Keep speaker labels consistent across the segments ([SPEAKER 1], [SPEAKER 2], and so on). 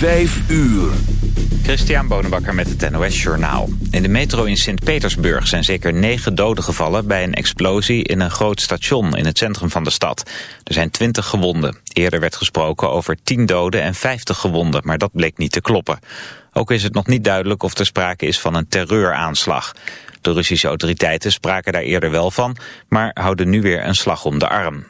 [SPEAKER 1] Vijf uur.
[SPEAKER 2] Christian Bonenbakker met het NOS Journaal. In de metro in Sint-Petersburg zijn zeker negen doden gevallen... bij een explosie in een groot station in het centrum van de stad. Er zijn twintig gewonden. Eerder werd gesproken over tien doden en vijftig gewonden... maar dat bleek niet te kloppen. Ook is het nog niet duidelijk of er sprake is van een terreuraanslag. De Russische autoriteiten spraken daar eerder wel van... maar houden nu weer een slag om de arm.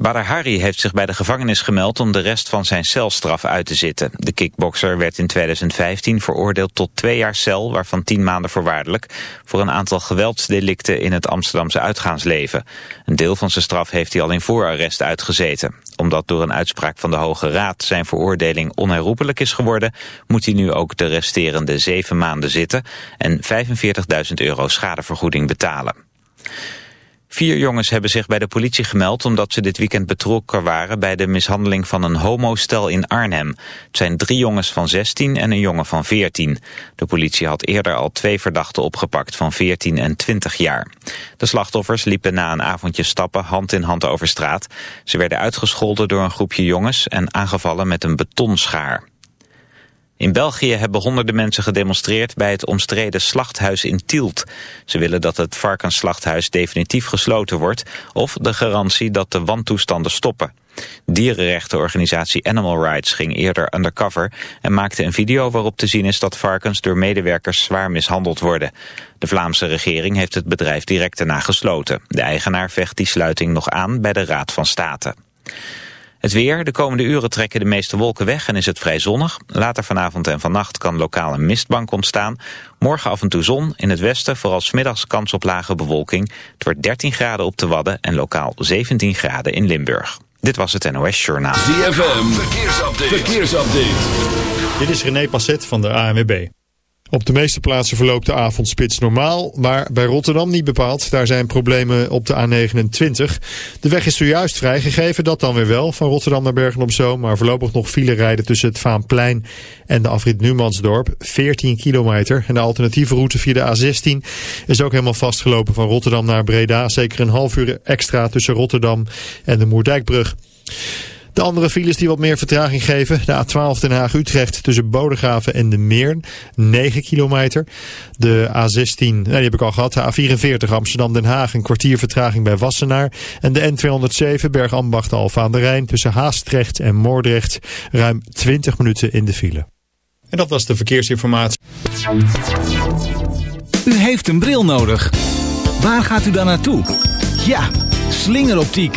[SPEAKER 2] Badr Hari heeft zich bij de gevangenis gemeld om de rest van zijn celstraf uit te zitten. De kickbokser werd in 2015 veroordeeld tot twee jaar cel, waarvan tien maanden voorwaardelijk, voor een aantal geweldsdelicten in het Amsterdamse uitgaansleven. Een deel van zijn straf heeft hij al in voorarrest uitgezeten. Omdat door een uitspraak van de Hoge Raad zijn veroordeling onherroepelijk is geworden, moet hij nu ook de resterende zeven maanden zitten en 45.000 euro schadevergoeding betalen. Vier jongens hebben zich bij de politie gemeld omdat ze dit weekend betrokken waren bij de mishandeling van een homostel in Arnhem. Het zijn drie jongens van 16 en een jongen van 14. De politie had eerder al twee verdachten opgepakt van 14 en 20 jaar. De slachtoffers liepen na een avondje stappen hand in hand over straat. Ze werden uitgescholden door een groepje jongens en aangevallen met een betonschaar. In België hebben honderden mensen gedemonstreerd bij het omstreden slachthuis in Tielt. Ze willen dat het varkensslachthuis definitief gesloten wordt of de garantie dat de wantoestanden stoppen. Dierenrechtenorganisatie Animal Rights ging eerder undercover en maakte een video waarop te zien is dat varkens door medewerkers zwaar mishandeld worden. De Vlaamse regering heeft het bedrijf direct daarna gesloten. De eigenaar vecht die sluiting nog aan bij de Raad van State. Het weer, de komende uren trekken de meeste wolken weg en is het vrij zonnig. Later vanavond en vannacht kan lokaal een mistbank ontstaan. Morgen af en toe zon, in het westen vooral smiddags kans op lage bewolking. Het wordt 13 graden op de Wadden en lokaal 17 graden in Limburg. Dit was het NOS Journaal.
[SPEAKER 1] ZFM, verkeersupdate. verkeersupdate.
[SPEAKER 3] Dit is René Passet van de ANWB. Op de meeste plaatsen verloopt de avondspits normaal, maar bij Rotterdam niet bepaald. Daar zijn problemen op de A29. De weg is zojuist vrijgegeven, dat dan weer wel, van Rotterdam naar Bergen-op-Zoom. Maar voorlopig nog file rijden tussen het Vaanplein en de afrit Numansdorp. 14 kilometer. En de alternatieve route via de A16 is ook helemaal vastgelopen van Rotterdam naar Breda. Zeker een half uur extra tussen Rotterdam en de Moerdijkbrug. De andere files die wat meer vertraging geven. De A12 Den Haag-Utrecht tussen Bodegraven en de Meern. 9 kilometer. De A16, nee, die heb ik al gehad. De A44 Amsterdam-Den Haag. Een kwartier vertraging bij Wassenaar. En de N207 Bergambacht-Alfa aan de Rijn. Tussen Haastrecht en Moordrecht. Ruim 20 minuten in de file. En dat was de verkeersinformatie.
[SPEAKER 4] U heeft een bril nodig. Waar gaat u dan naartoe? Ja, slingeroptiek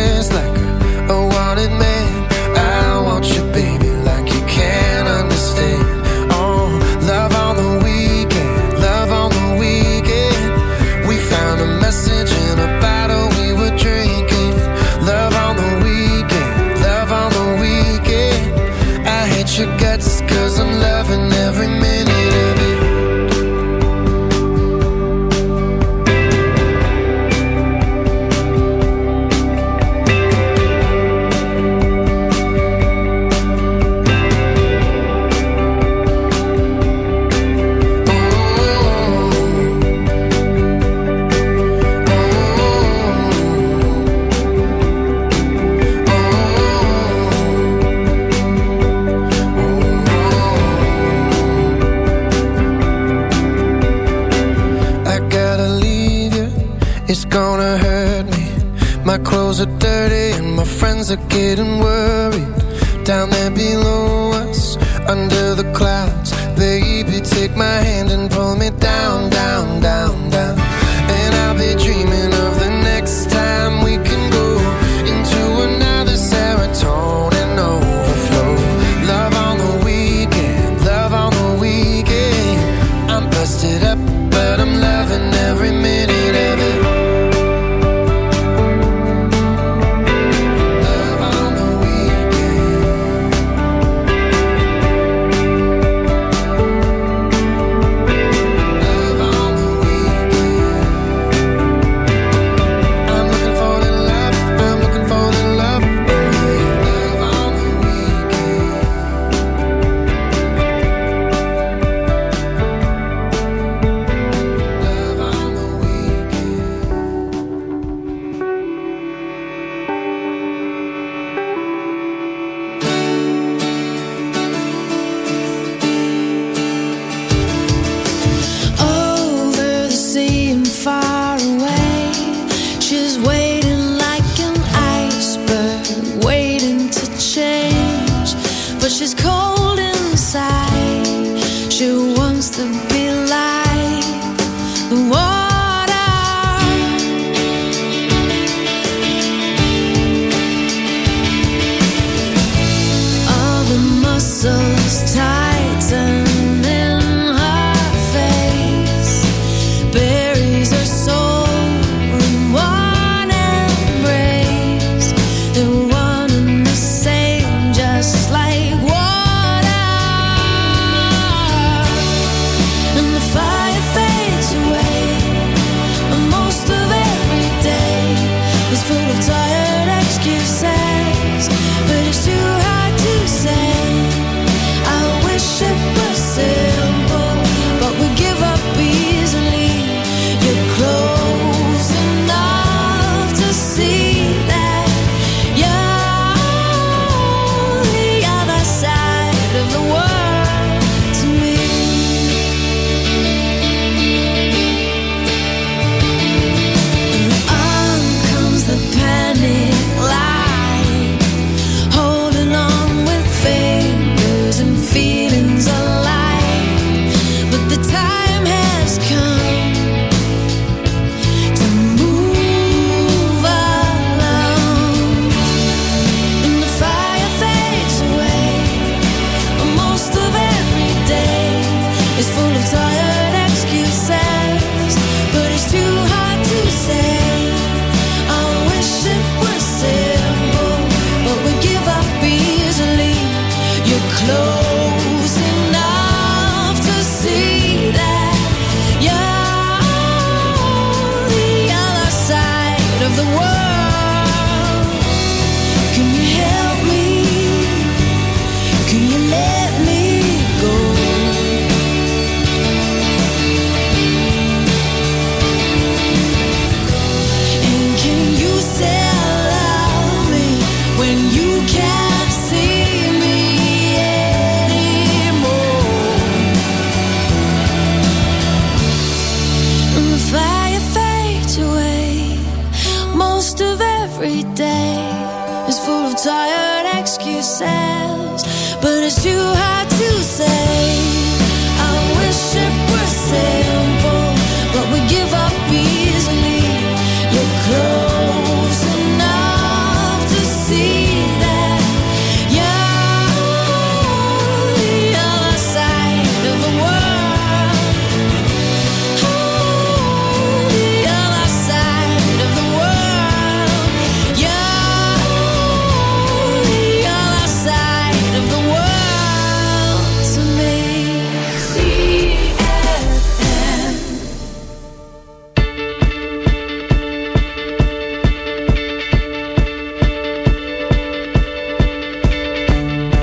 [SPEAKER 5] are getting worried down there below us under the clouds. Baby, take my hand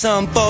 [SPEAKER 6] some
[SPEAKER 7] folks.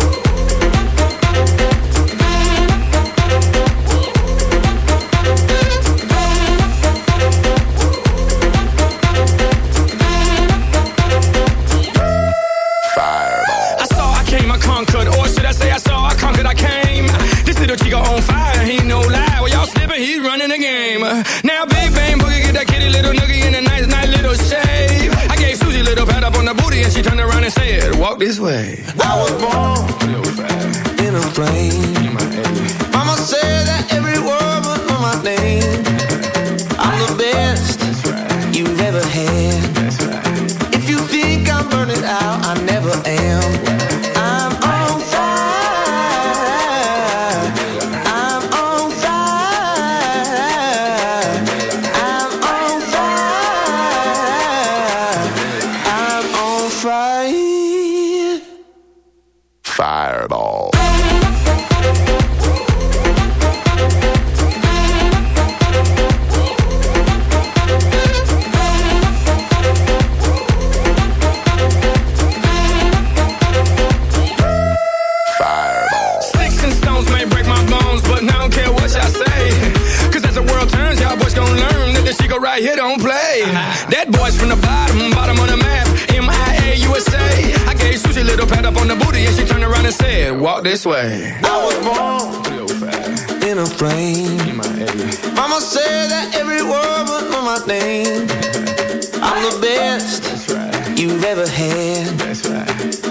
[SPEAKER 8] and say. Walk this way.
[SPEAKER 7] I was born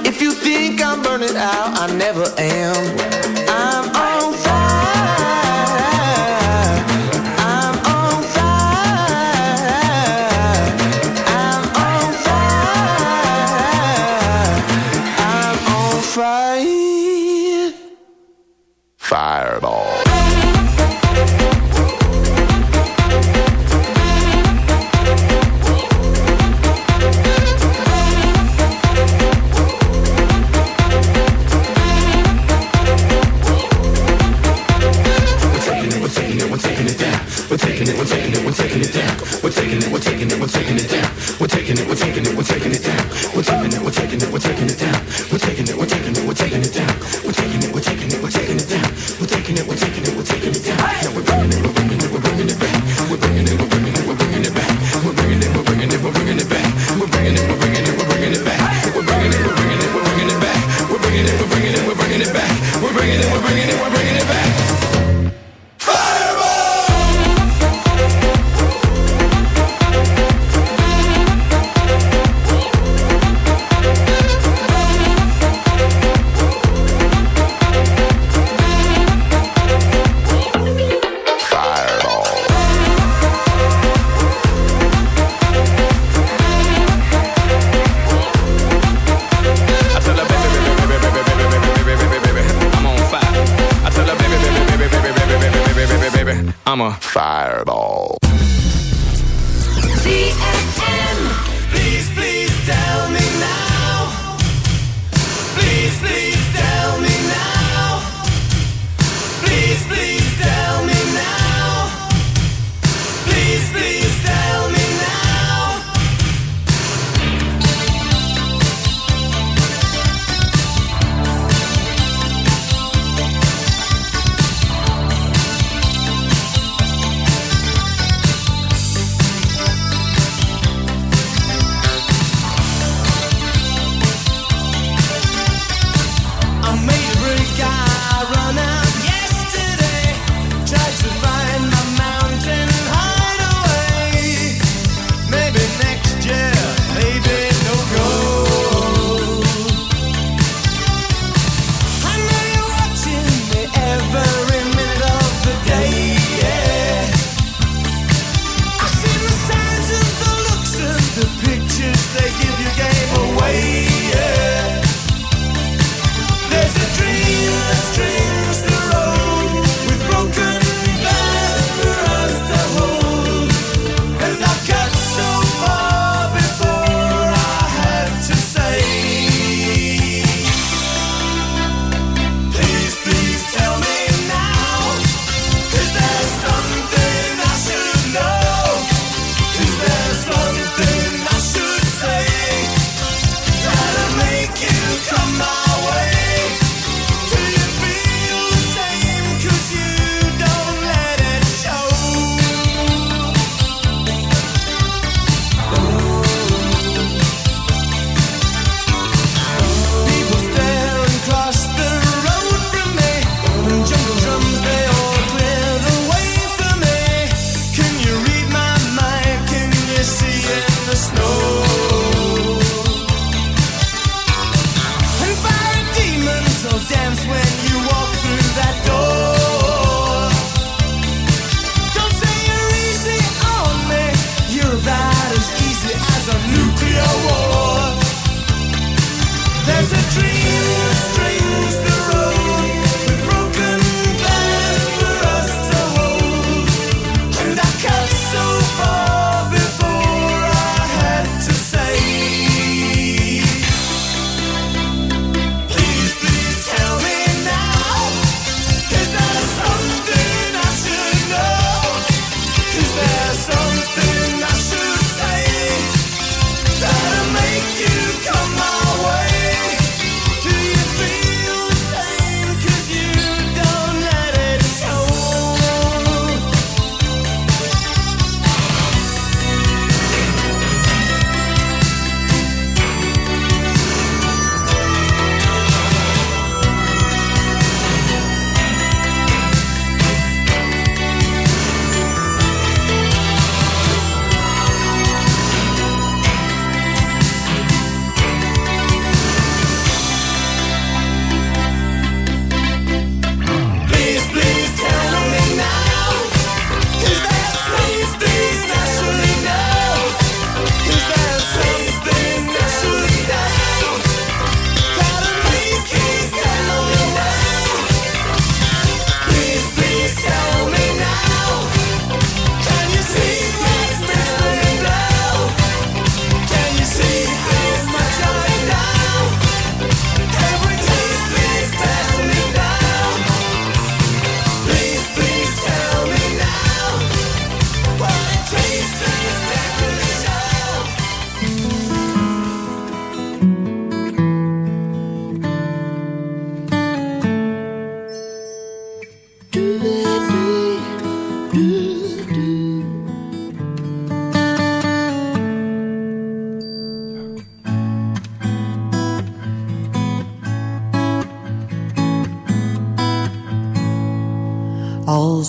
[SPEAKER 7] If you think I'm burning out, I never am.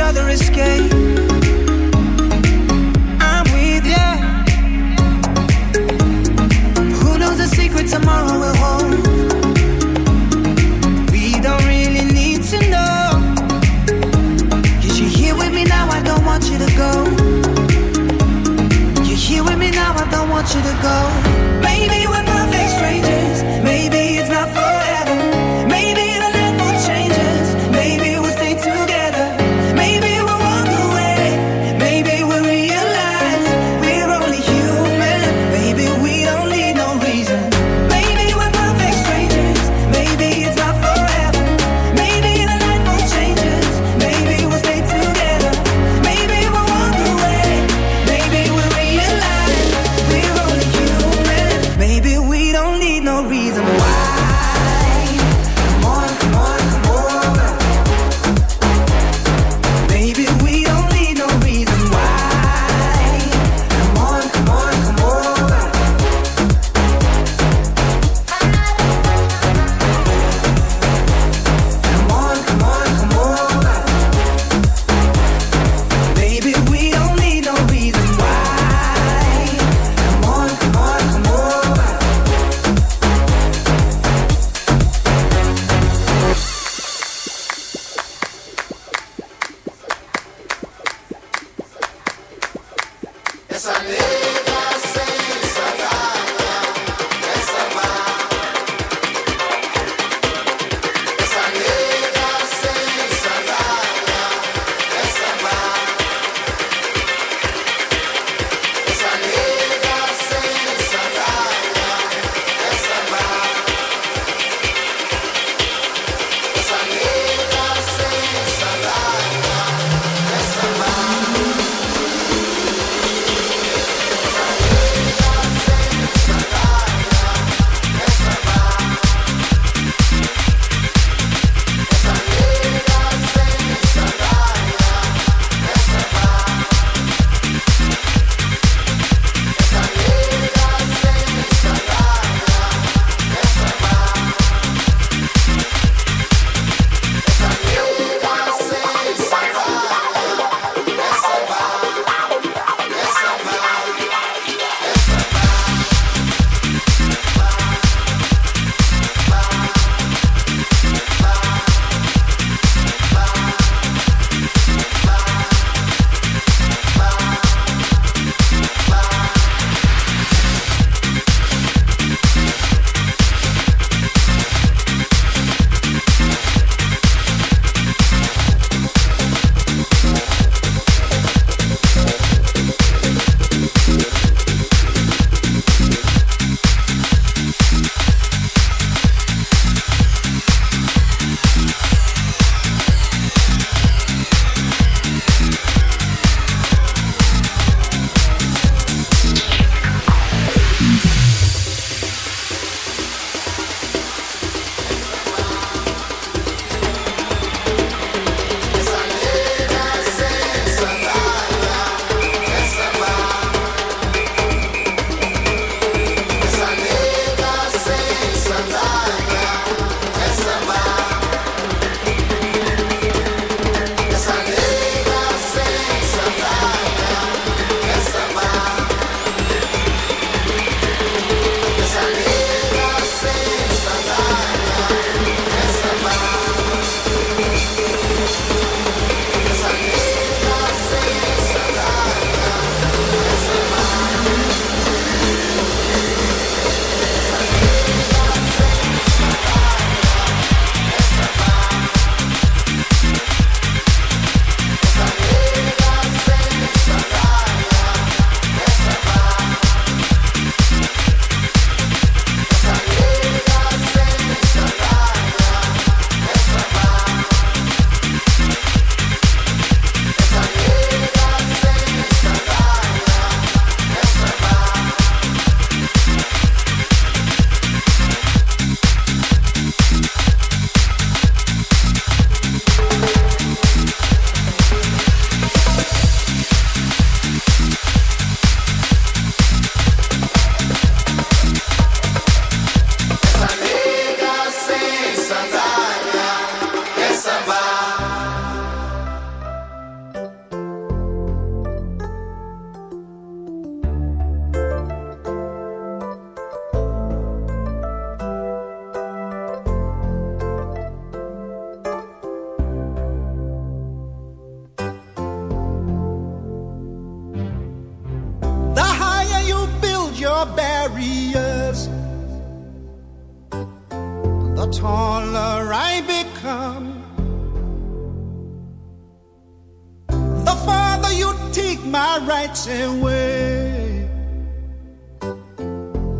[SPEAKER 7] other escape. I'm with you. Who knows the secret tomorrow will hold? We don't really need to know. Cause you're here with me now, I don't want you to go. You're here with me now, I don't want you to go.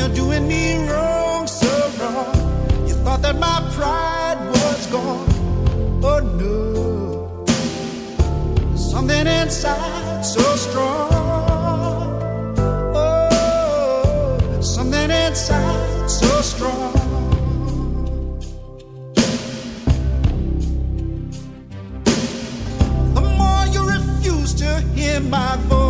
[SPEAKER 9] you're doing me wrong, so wrong. You thought that my pride was gone. Oh no, something inside so strong. Oh, something inside so strong. The more you refuse to hear my voice,